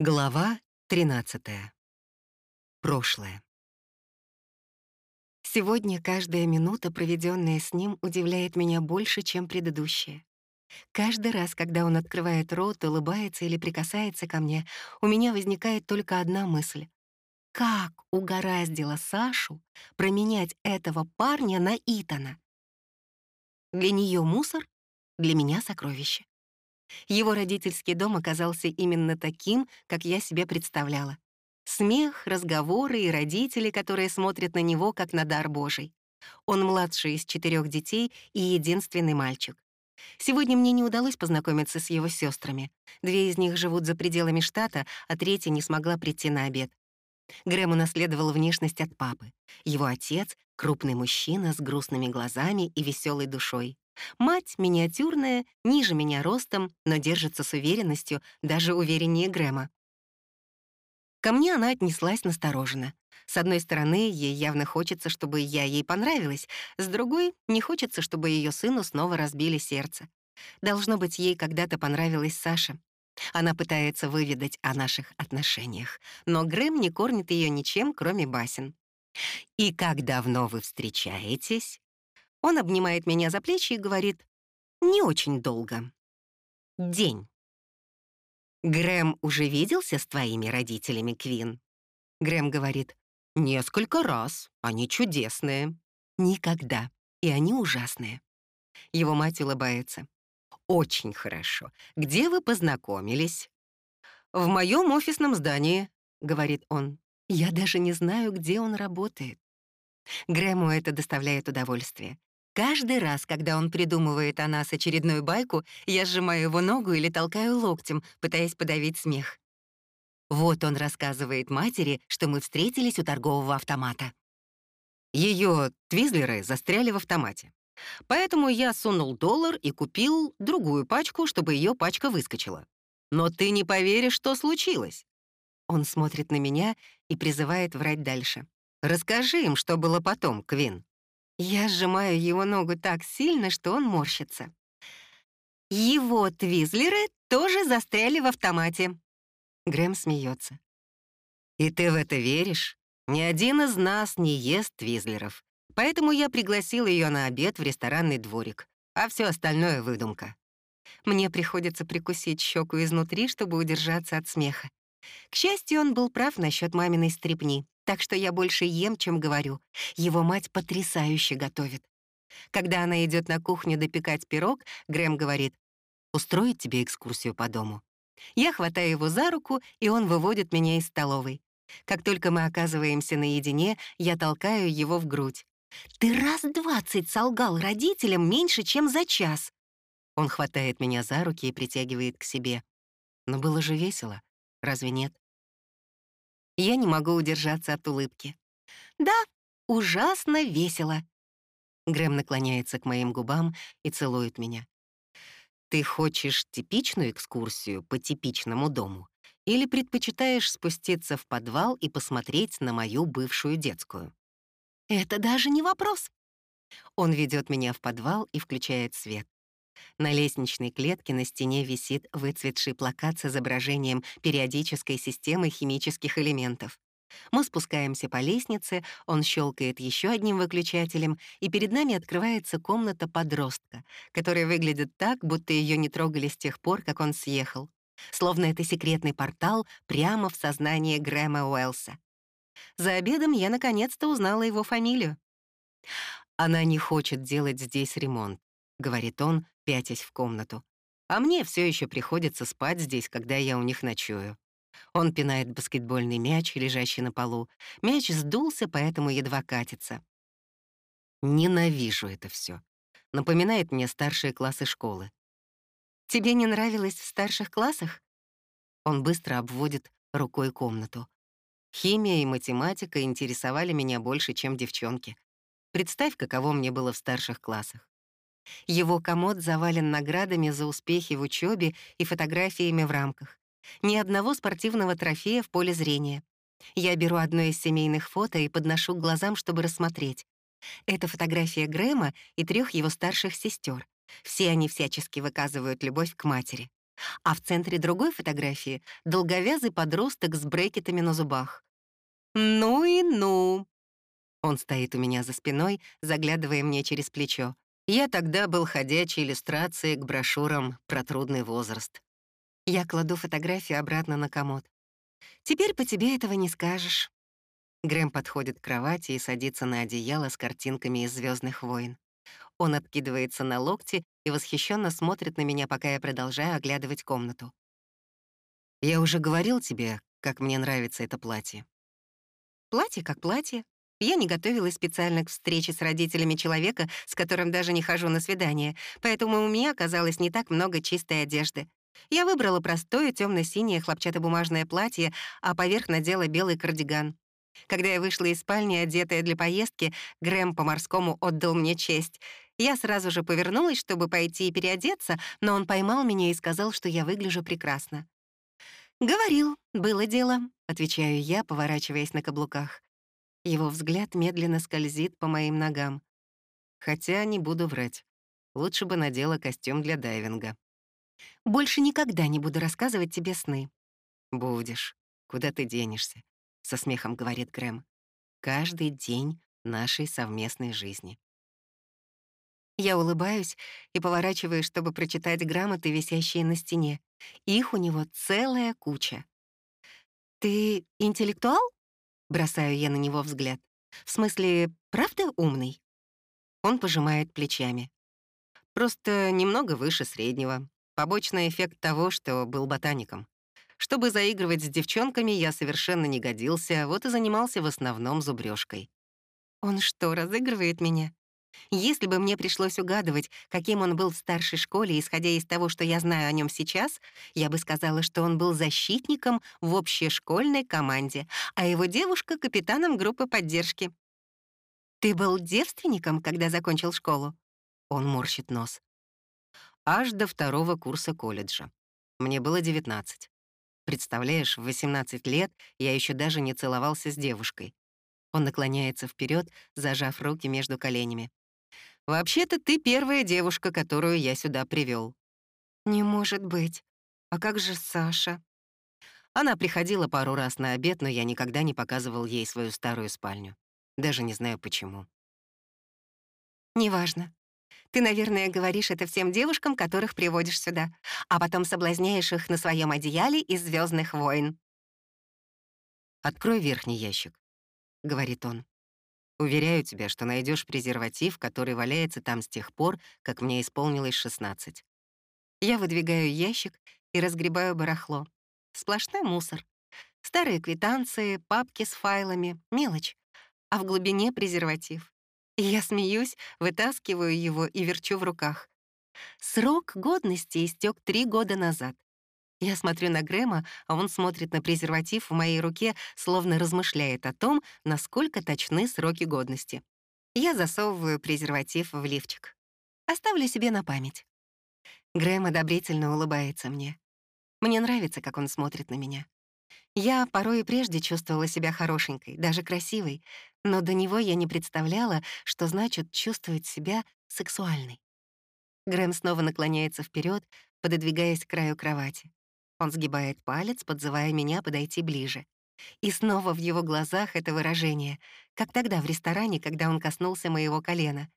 Глава 13. Прошлое. Сегодня каждая минута, проведенная с ним, удивляет меня больше, чем предыдущая. Каждый раз, когда он открывает рот, улыбается или прикасается ко мне, у меня возникает только одна мысль. Как угораздило Сашу променять этого парня на Итана? Для нее мусор, для меня сокровище. Его родительский дом оказался именно таким, как я себе представляла. Смех, разговоры и родители, которые смотрят на него как на дар Божий. Он младший из четырех детей и единственный мальчик. Сегодня мне не удалось познакомиться с его сестрами. Две из них живут за пределами штата, а третья не смогла прийти на обед. Грэм унаследовал внешность от папы. Его отец — крупный мужчина с грустными глазами и веселой душой. Мать миниатюрная, ниже меня ростом, но держится с уверенностью, даже увереннее Грэма. Ко мне она отнеслась настороженно. С одной стороны, ей явно хочется, чтобы я ей понравилась, с другой — не хочется, чтобы ее сыну снова разбили сердце. Должно быть, ей когда-то понравилась Саша. Она пытается выведать о наших отношениях, но Грэм не кормит ее ничем, кроме басен. «И как давно вы встречаетесь?» Он обнимает меня за плечи и говорит «не очень долго». День. «Грэм уже виделся с твоими родителями, Квин?» Грэм говорит «несколько раз, они чудесные». «Никогда, и они ужасные». Его мать улыбается. «Очень хорошо. Где вы познакомились?» «В моем офисном здании», — говорит он. «Я даже не знаю, где он работает». Грэму это доставляет удовольствие. Каждый раз, когда он придумывает о нас очередную байку, я сжимаю его ногу или толкаю локтем, пытаясь подавить смех. Вот он рассказывает матери, что мы встретились у торгового автомата. Ее твизлеры застряли в автомате. Поэтому я сунул доллар и купил другую пачку, чтобы ее пачка выскочила. Но ты не поверишь, что случилось. Он смотрит на меня и призывает врать дальше. Расскажи им, что было потом, Квин. Я сжимаю его ногу так сильно, что он морщится. Его твизлеры тоже застряли в автомате. Грэм смеется. И ты в это веришь? Ни один из нас не ест твизлеров. Поэтому я пригласил ее на обед в ресторанный дворик, а все остальное — выдумка. Мне приходится прикусить щеку изнутри, чтобы удержаться от смеха. К счастью, он был прав насчет маминой стрипни так что я больше ем, чем говорю. Его мать потрясающе готовит. Когда она идет на кухню допекать пирог, Грэм говорит, «Устроить тебе экскурсию по дому». Я хватаю его за руку, и он выводит меня из столовой. Как только мы оказываемся наедине, я толкаю его в грудь. «Ты раз двадцать солгал родителям меньше, чем за час!» Он хватает меня за руки и притягивает к себе. Но было же весело, разве нет? Я не могу удержаться от улыбки. «Да, ужасно весело». Грэм наклоняется к моим губам и целует меня. «Ты хочешь типичную экскурсию по типичному дому или предпочитаешь спуститься в подвал и посмотреть на мою бывшую детскую?» «Это даже не вопрос». Он ведет меня в подвал и включает свет. На лестничной клетке на стене висит выцветший плакат с изображением периодической системы химических элементов. Мы спускаемся по лестнице, он щелкает еще одним выключателем, и перед нами открывается комната подростка, которая выглядит так, будто ее не трогали с тех пор, как он съехал. Словно это секретный портал прямо в сознание Грэма Уэллса. За обедом я наконец-то узнала его фамилию. Она не хочет делать здесь ремонт. — говорит он, пятясь в комнату. «А мне все еще приходится спать здесь, когда я у них ночую». Он пинает баскетбольный мяч, лежащий на полу. Мяч сдулся, поэтому едва катится. Ненавижу это все. Напоминает мне старшие классы школы. «Тебе не нравилось в старших классах?» Он быстро обводит рукой комнату. Химия и математика интересовали меня больше, чем девчонки. Представь, каково мне было в старших классах. Его комод завален наградами за успехи в учебе и фотографиями в рамках. Ни одного спортивного трофея в поле зрения. Я беру одно из семейных фото и подношу к глазам, чтобы рассмотреть. Это фотография Грэма и трех его старших сестер. Все они всячески выказывают любовь к матери. а в центре другой фотографии — долговязый подросток с брекетами на зубах. «Ну и ну!» Он стоит у меня за спиной, заглядывая мне через плечо. Я тогда был ходячей иллюстрацией к брошюрам про трудный возраст. Я кладу фотографию обратно на комод. «Теперь по тебе этого не скажешь». Грэм подходит к кровати и садится на одеяло с картинками из Звездных войн. Он откидывается на локти и восхищенно смотрит на меня, пока я продолжаю оглядывать комнату. «Я уже говорил тебе, как мне нравится это платье». «Платье как платье. Я не готовилась специально к встрече с родителями человека, с которым даже не хожу на свидание, поэтому у меня оказалось не так много чистой одежды. Я выбрала простое темно синее хлопчатобумажное платье, а поверх надела белый кардиган. Когда я вышла из спальни, одетая для поездки, Грэм по-морскому отдал мне честь. Я сразу же повернулась, чтобы пойти и переодеться, но он поймал меня и сказал, что я выгляжу прекрасно. «Говорил, было дело», — отвечаю я, поворачиваясь на каблуках. Его взгляд медленно скользит по моим ногам. Хотя не буду врать. Лучше бы надела костюм для дайвинга. «Больше никогда не буду рассказывать тебе сны». «Будешь. Куда ты денешься?» — со смехом говорит Грэм. «Каждый день нашей совместной жизни». Я улыбаюсь и поворачиваюсь, чтобы прочитать грамоты, висящие на стене. Их у него целая куча. «Ты интеллектуал?» — бросаю я на него взгляд. «В смысле, правда умный?» Он пожимает плечами. «Просто немного выше среднего. Побочный эффект того, что был ботаником. Чтобы заигрывать с девчонками, я совершенно не годился, вот и занимался в основном зубрёжкой. Он что, разыгрывает меня? Если бы мне пришлось угадывать, каким он был в старшей школе, исходя из того, что я знаю о нем сейчас, я бы сказала, что он был защитником в общешкольной команде, а его девушка — капитаном группы поддержки. «Ты был девственником, когда закончил школу?» Он морщит нос. Аж до второго курса колледжа. Мне было 19. Представляешь, в 18 лет я еще даже не целовался с девушкой. Он наклоняется вперед, зажав руки между коленями. «Вообще-то ты первая девушка, которую я сюда привел. «Не может быть. А как же Саша?» Она приходила пару раз на обед, но я никогда не показывал ей свою старую спальню. Даже не знаю почему. «Неважно. Ты, наверное, говоришь это всем девушкам, которых приводишь сюда, а потом соблазняешь их на своем одеяле из Звездных войн». «Открой верхний ящик», — говорит он. «Уверяю тебя, что найдешь презерватив, который валяется там с тех пор, как мне исполнилось 16. Я выдвигаю ящик и разгребаю барахло. Сплошной мусор. Старые квитанции, папки с файлами, мелочь. А в глубине презерватив. Я смеюсь, вытаскиваю его и верчу в руках. Срок годности истек три года назад. Я смотрю на Грэма, а он смотрит на презерватив в моей руке, словно размышляет о том, насколько точны сроки годности. Я засовываю презерватив в лифчик. Оставлю себе на память. Грэм одобрительно улыбается мне. Мне нравится, как он смотрит на меня. Я порой и прежде чувствовала себя хорошенькой, даже красивой, но до него я не представляла, что значит чувствовать себя сексуальной. Грэм снова наклоняется вперед, пододвигаясь к краю кровати. Он сгибает палец, подзывая меня подойти ближе. И снова в его глазах это выражение, как тогда в ресторане, когда он коснулся моего колена.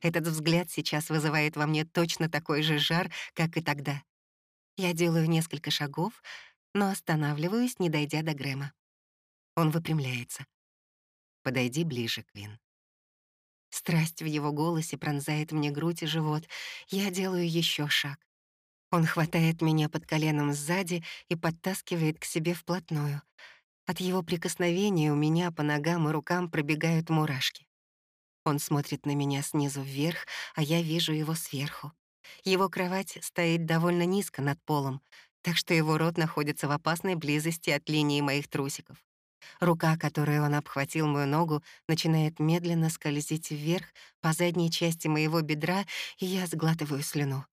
Этот взгляд сейчас вызывает во мне точно такой же жар, как и тогда. Я делаю несколько шагов, но останавливаюсь, не дойдя до Грэма. Он выпрямляется. «Подойди ближе, Квин». Страсть в его голосе пронзает мне грудь и живот. Я делаю еще шаг. Он хватает меня под коленом сзади и подтаскивает к себе вплотную. От его прикосновения у меня по ногам и рукам пробегают мурашки. Он смотрит на меня снизу вверх, а я вижу его сверху. Его кровать стоит довольно низко над полом, так что его рот находится в опасной близости от линии моих трусиков. Рука, которой он обхватил мою ногу, начинает медленно скользить вверх по задней части моего бедра, и я сглатываю слюну.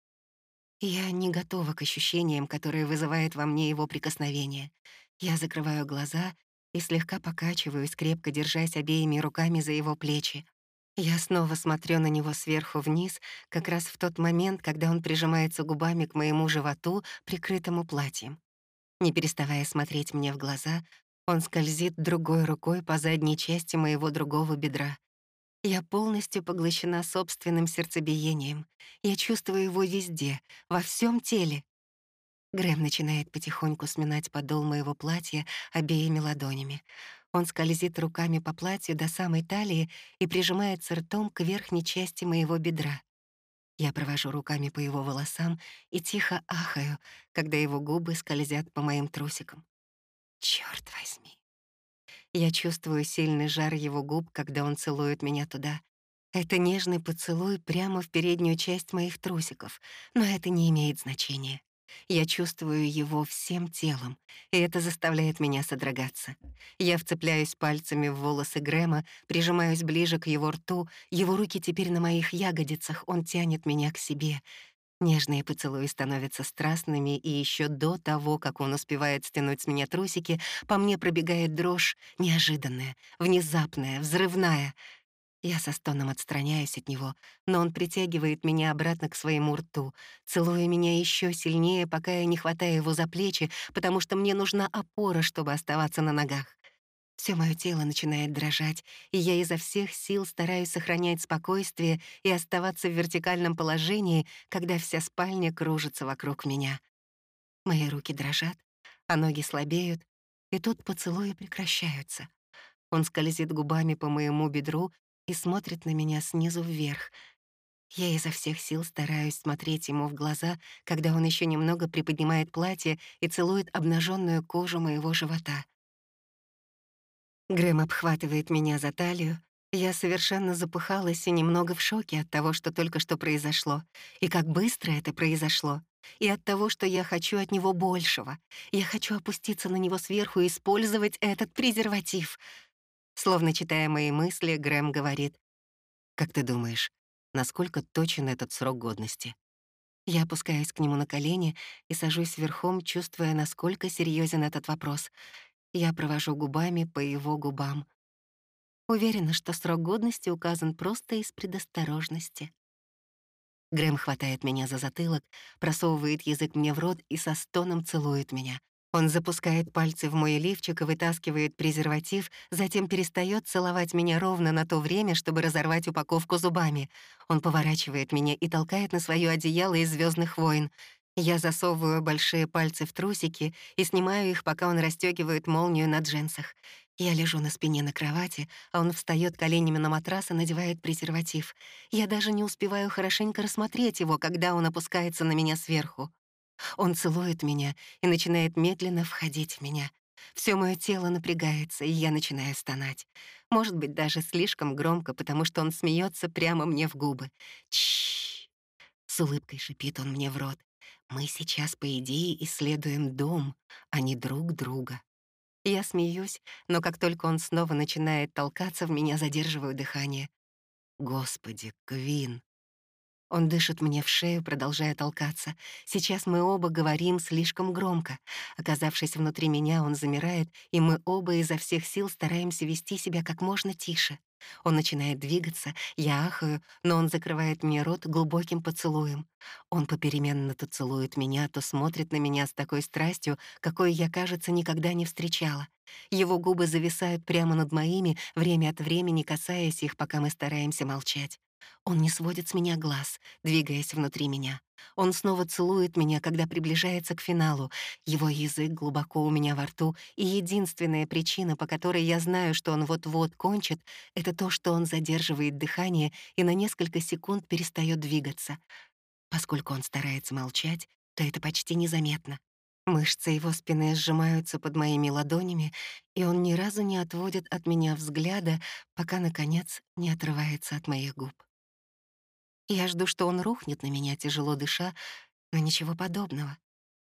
Я не готова к ощущениям, которые вызывает во мне его прикосновение. Я закрываю глаза и слегка покачиваюсь, крепко держась обеими руками за его плечи. Я снова смотрю на него сверху вниз, как раз в тот момент, когда он прижимается губами к моему животу, прикрытому платьем. Не переставая смотреть мне в глаза, он скользит другой рукой по задней части моего другого бедра. Я полностью поглощена собственным сердцебиением. Я чувствую его везде, во всем теле. Грэм начинает потихоньку сминать подол моего платья обеими ладонями. Он скользит руками по платью до самой талии и прижимается ртом к верхней части моего бедра. Я провожу руками по его волосам и тихо ахаю, когда его губы скользят по моим трусикам. Черт возьми! Я чувствую сильный жар его губ, когда он целует меня туда. Это нежный поцелуй прямо в переднюю часть моих трусиков, но это не имеет значения. Я чувствую его всем телом, и это заставляет меня содрогаться. Я вцепляюсь пальцами в волосы Грэма, прижимаюсь ближе к его рту, его руки теперь на моих ягодицах, он тянет меня к себе. Нежные поцелуи становятся страстными, и еще до того, как он успевает стянуть с меня трусики, по мне пробегает дрожь, неожиданная, внезапная, взрывная — я со стоном отстраняюсь от него, но он притягивает меня обратно к своему рту, целуя меня еще сильнее, пока я не хватаю его за плечи, потому что мне нужна опора, чтобы оставаться на ногах. Все мое тело начинает дрожать, и я изо всех сил стараюсь сохранять спокойствие и оставаться в вертикальном положении, когда вся спальня кружится вокруг меня. Мои руки дрожат, а ноги слабеют, и тут поцелуи прекращаются. Он скользит губами по моему бедру, и смотрит на меня снизу вверх. Я изо всех сил стараюсь смотреть ему в глаза, когда он еще немного приподнимает платье и целует обнаженную кожу моего живота. Грэм обхватывает меня за талию. Я совершенно запыхалась и немного в шоке от того, что только что произошло, и как быстро это произошло, и от того, что я хочу от него большего. Я хочу опуститься на него сверху и использовать этот презерватив — Словно читая мои мысли, Грэм говорит, «Как ты думаешь, насколько точен этот срок годности?» Я опускаюсь к нему на колени и сажусь верхом, чувствуя, насколько серьезен этот вопрос. Я провожу губами по его губам. Уверена, что срок годности указан просто из предосторожности. Грэм хватает меня за затылок, просовывает язык мне в рот и со стоном целует меня. Он запускает пальцы в мой лифчик и вытаскивает презерватив, затем перестает целовать меня ровно на то время, чтобы разорвать упаковку зубами. Он поворачивает меня и толкает на свое одеяло из звездных войн. Я засовываю большие пальцы в трусики и снимаю их, пока он расстегивает молнию на джинсах. Я лежу на спине на кровати, а он встает коленями на матрас и надевает презерватив. Я даже не успеваю хорошенько рассмотреть его, когда он опускается на меня сверху. Он целует меня и начинает медленно входить в меня. Все мое тело напрягается, и я начинаю стонать. Может быть, даже слишком громко, потому что он смеется прямо мне в губы. Чш! С улыбкой шипит он мне в рот. Мы сейчас, по идее, исследуем дом, а не друг друга. Я смеюсь, но как только он снова начинает толкаться, в меня задерживаю дыхание. Господи, Квин, он дышит мне в шею, продолжая толкаться. Сейчас мы оба говорим слишком громко. Оказавшись внутри меня, он замирает, и мы оба изо всех сил стараемся вести себя как можно тише. Он начинает двигаться, я ахаю, но он закрывает мне рот глубоким поцелуем. Он попеременно то целует меня, то смотрит на меня с такой страстью, какой я, кажется, никогда не встречала. Его губы зависают прямо над моими, время от времени касаясь их, пока мы стараемся молчать. Он не сводит с меня глаз, двигаясь внутри меня. Он снова целует меня, когда приближается к финалу. Его язык глубоко у меня во рту, и единственная причина, по которой я знаю, что он вот-вот кончит, это то, что он задерживает дыхание и на несколько секунд перестает двигаться. Поскольку он старается молчать, то это почти незаметно. Мышцы его спины сжимаются под моими ладонями, и он ни разу не отводит от меня взгляда, пока, наконец, не отрывается от моих губ. Я жду, что он рухнет на меня, тяжело дыша, но ничего подобного.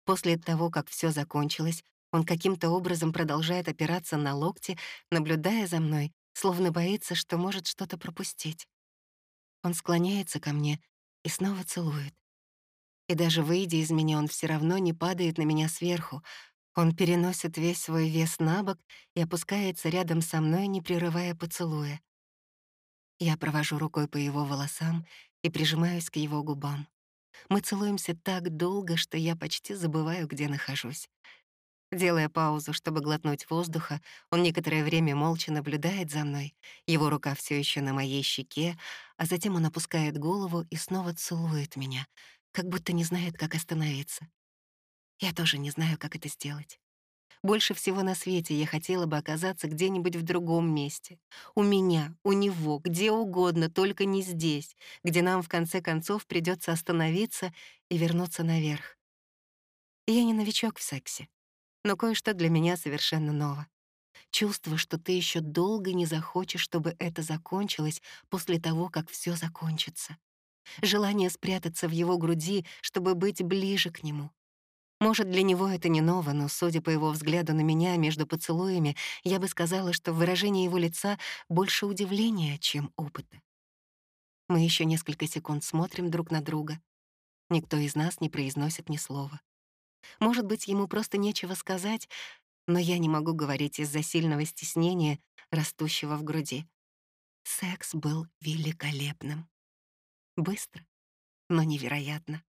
После того, как все закончилось, он каким-то образом продолжает опираться на локти, наблюдая за мной, словно боится, что может что-то пропустить. Он склоняется ко мне и снова целует. И даже выйдя из меня, он все равно не падает на меня сверху. Он переносит весь свой вес на бок и опускается рядом со мной, не прерывая поцелуя. Я провожу рукой по его волосам и прижимаюсь к его губам. Мы целуемся так долго, что я почти забываю, где нахожусь. Делая паузу, чтобы глотнуть воздуха, он некоторое время молча наблюдает за мной. Его рука все еще на моей щеке, а затем он опускает голову и снова целует меня, как будто не знает, как остановиться. Я тоже не знаю, как это сделать. Больше всего на свете я хотела бы оказаться где-нибудь в другом месте. У меня, у него, где угодно, только не здесь, где нам в конце концов придется остановиться и вернуться наверх. Я не новичок в сексе, но кое-что для меня совершенно ново. Чувство, что ты еще долго не захочешь, чтобы это закончилось после того, как все закончится. Желание спрятаться в его груди, чтобы быть ближе к нему. Может, для него это не ново, но, судя по его взгляду на меня между поцелуями, я бы сказала, что в выражении его лица больше удивления, чем опыта. Мы еще несколько секунд смотрим друг на друга. Никто из нас не произносит ни слова. Может быть, ему просто нечего сказать, но я не могу говорить из-за сильного стеснения, растущего в груди. Секс был великолепным. Быстро, но невероятно.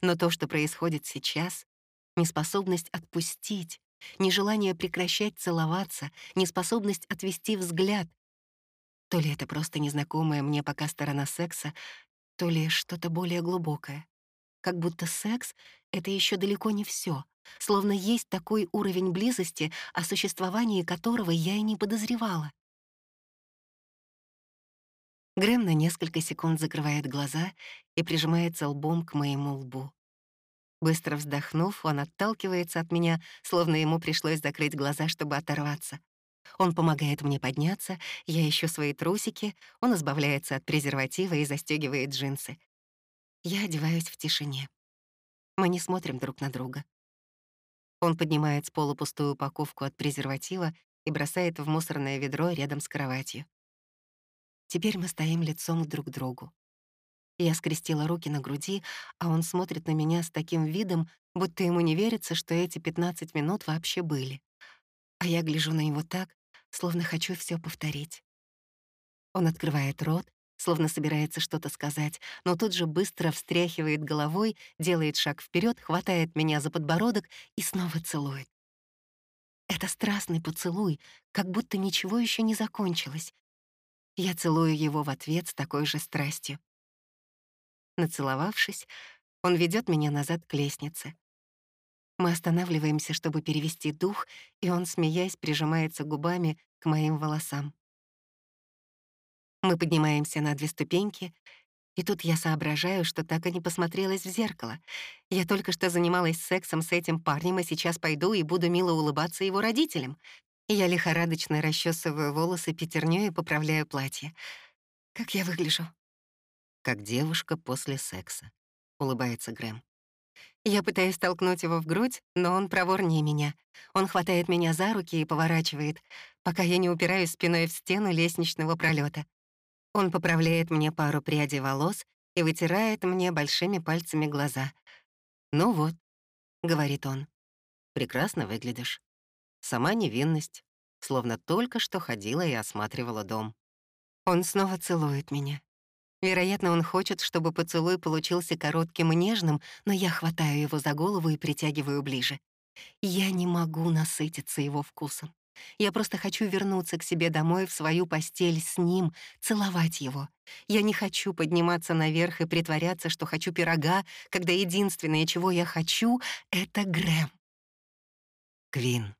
Но то, что происходит сейчас, неспособность отпустить, нежелание прекращать целоваться, неспособность отвести взгляд, то ли это просто незнакомая мне пока сторона секса, то ли что-то более глубокое. Как будто секс — это еще далеко не все, словно есть такой уровень близости, о существовании которого я и не подозревала. Грэм на несколько секунд закрывает глаза и прижимается лбом к моему лбу. Быстро вздохнув, он отталкивается от меня, словно ему пришлось закрыть глаза, чтобы оторваться. Он помогает мне подняться, я ищу свои трусики, он избавляется от презерватива и застегивает джинсы. Я одеваюсь в тишине. Мы не смотрим друг на друга. Он поднимает с пола пустую упаковку от презерватива и бросает в мусорное ведро рядом с кроватью. Теперь мы стоим лицом друг к другу. Я скрестила руки на груди, а он смотрит на меня с таким видом, будто ему не верится, что эти 15 минут вообще были. А я гляжу на него так, словно хочу все повторить. Он открывает рот, словно собирается что-то сказать, но тут же быстро встряхивает головой, делает шаг вперед, хватает меня за подбородок и снова целует. Это страстный поцелуй, как будто ничего еще не закончилось, я целую его в ответ с такой же страстью. Нацеловавшись, он ведет меня назад к лестнице. Мы останавливаемся, чтобы перевести дух, и он, смеясь, прижимается губами к моим волосам. Мы поднимаемся на две ступеньки, и тут я соображаю, что так и не посмотрелась в зеркало. Я только что занималась сексом с этим парнем, и сейчас пойду и буду мило улыбаться его родителям. Я лихорадочно расчесываю волосы пятернёй и поправляю платье. Как я выгляжу? Как девушка после секса, улыбается Грэм. Я пытаюсь толкнуть его в грудь, но он проворнее меня. Он хватает меня за руки и поворачивает, пока я не упираюсь спиной в стену лестничного пролета. Он поправляет мне пару прядей волос и вытирает мне большими пальцами глаза. «Ну вот», — говорит он, — «прекрасно выглядишь». Сама невинность, словно только что ходила и осматривала дом. Он снова целует меня. Вероятно, он хочет, чтобы поцелуй получился коротким и нежным, но я хватаю его за голову и притягиваю ближе. Я не могу насытиться его вкусом. Я просто хочу вернуться к себе домой в свою постель с ним, целовать его. Я не хочу подниматься наверх и притворяться, что хочу пирога, когда единственное, чего я хочу, — это Грэм. Квин. —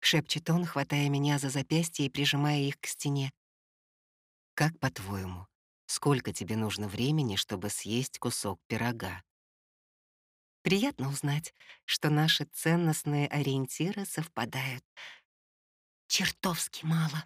шепчет он, хватая меня за запястье и прижимая их к стене. «Как, по-твоему, сколько тебе нужно времени, чтобы съесть кусок пирога?» Приятно узнать, что наши ценностные ориентиры совпадают. Чертовски мало.